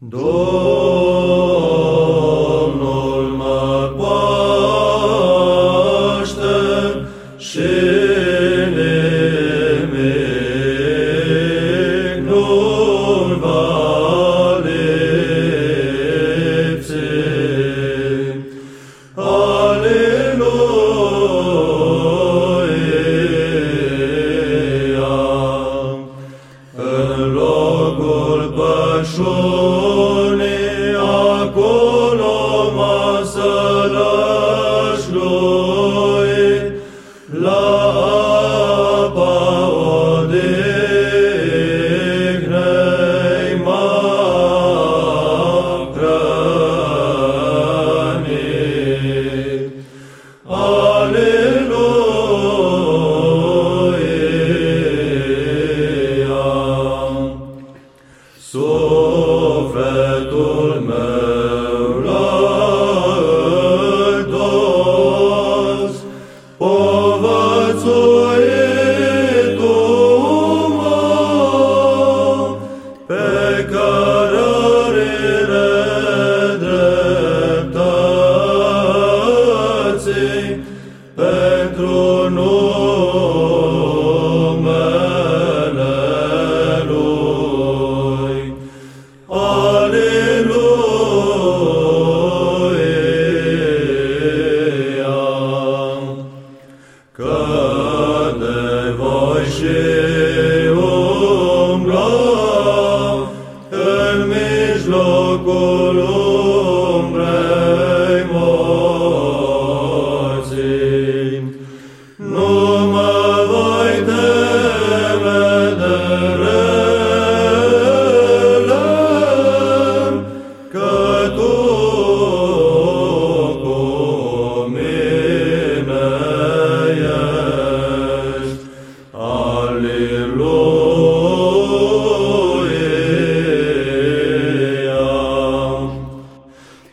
Domnul mă poaște și nimic nu va lipsi. Aleluia, în locul pășului,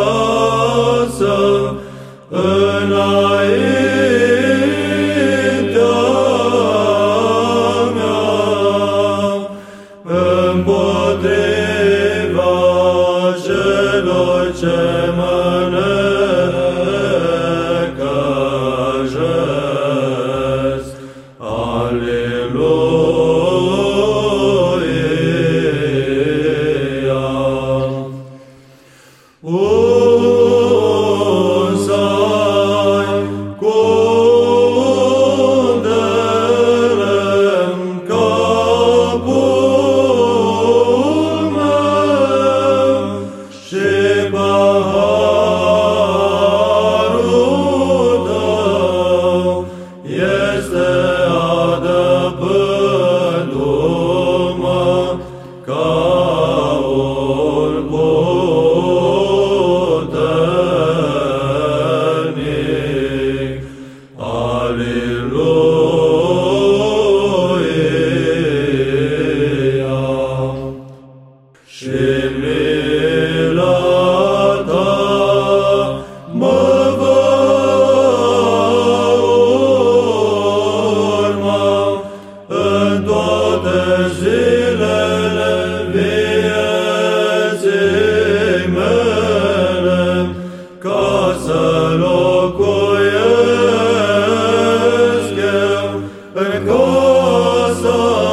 frumoasă înaintea mea împotriva celor ce mă soul.